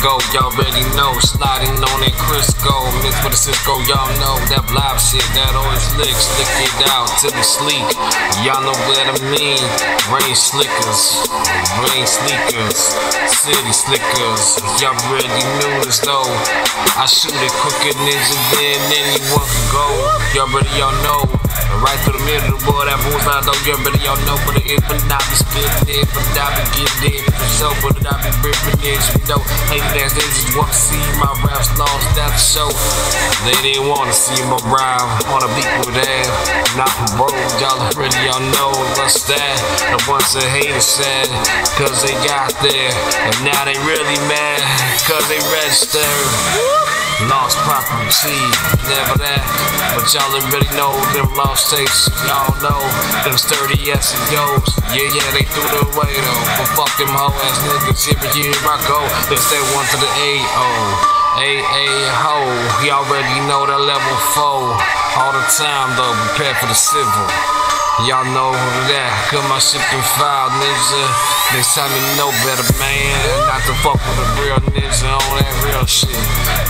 go, y'all already know. Sliding on that Crisco, mixed with a Cisco, y'all know. That blob shit, that always slick, slick it out till it's sleek. Y'all know what I mean. Rain slickers, rain sneakers, city slickers. Y'all already knew this though. I shoot it quicker ninja than anyone can go. Y'all already y'all know. Right through the middle, of the boy, that bullseye though. Y'all already y'all know. But it but I be spitting it, but I be getting it for sure. But I be ripping it, you. Hey, that's they just want to see my raps lost at the show. They didn't want to see my rhyme on a beat with that. Not from road, y'all already y'all know what's that. The ones that hate it sad, cause they got there. And now they really mad, cause they registered. Lost property, never that. But y'all already know them lost tapes. Y'all know them sturdy S and O's. Yeah, yeah, they threw it away though. But fuck them hoe ass niggas. Here, here I go. They say one to the A O. A A ho. Y'all already know that level four. All the time though, prepare for the civil. Y'all know that, cause my shit been filed, ninja. Next time you know better, man. Not to fuck with a real ninja on that real shit.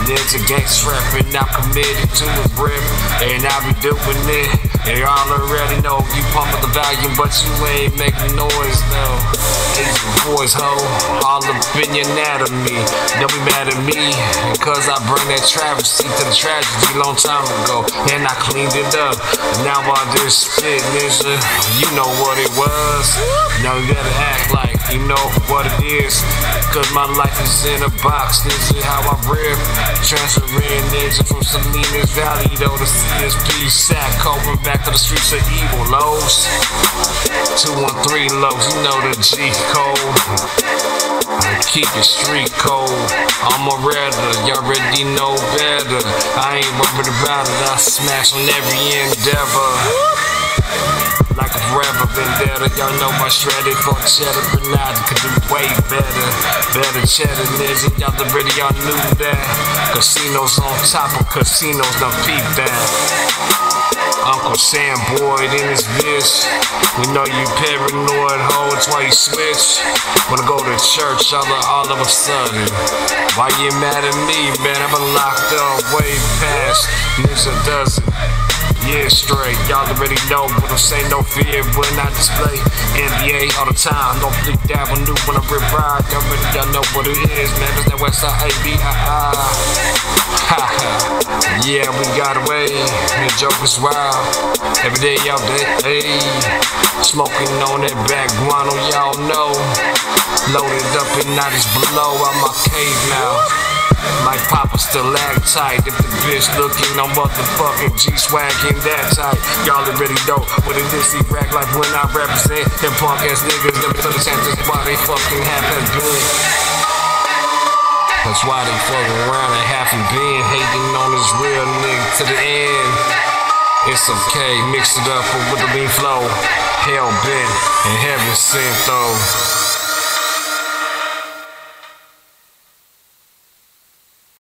Ninja gangsta rapping, I'm committed to the grip, and I be doing it. And y'all already know you pumping the volume, but you ain't making noise though. Asian boys, ho, all up in your anatomy. Don't be mad at me, cause I bring that travesty to the tragedy long time ago. And I cleaned it up. Now I just spit, ninja. You know what it was. Now you gotta act like you know what it is. Cause my life is in a box. This is how I rip. Transferring ninja from Salinas Valley though to CSP sack. Going back to the streets of evil lows. 213 lows, you know the G code. Keep it street cold. I'm a redder, y'all already know better. I ain't worried about it, I smash on every endeavor like a forever vendetta. Y'all know my shredded for cheddar, but now I do way better. Better cheddar, nigga. Y'all already y'all knew that. Casinos on top of casinos, now peep that. Uncle Sam Boyd in his bitch. We know you paranoid, ho, that's why you switch. Wanna go to church all all of a sudden. Why you mad at me, man? I've been locked up way past. Ninja does it. Yeah, straight. Y'all already know, but don't say no fear when I display NBA all the time. Don't bleep that new when I rip ride. Y'all already y'all know what it is, man. That's that Westside ABI. Ha ha. Yeah, we got away. The joke is wild. Every day, y'all day. Hey. Smoking on that back guano, y'all know. Loaded up and not as below. I'm my cave now. My papa still act tight. If the bitch looking, I'm motherfucking G swagging that tight. Y'all already know what it is. See rag like when I represent them punk ass niggas. Never understand just why they fucking haven't been. That's why they fucking around and haven't been hating on this real nigga to the end. It's okay, mix it up with the lean flow. Hell bent and heaven sent though.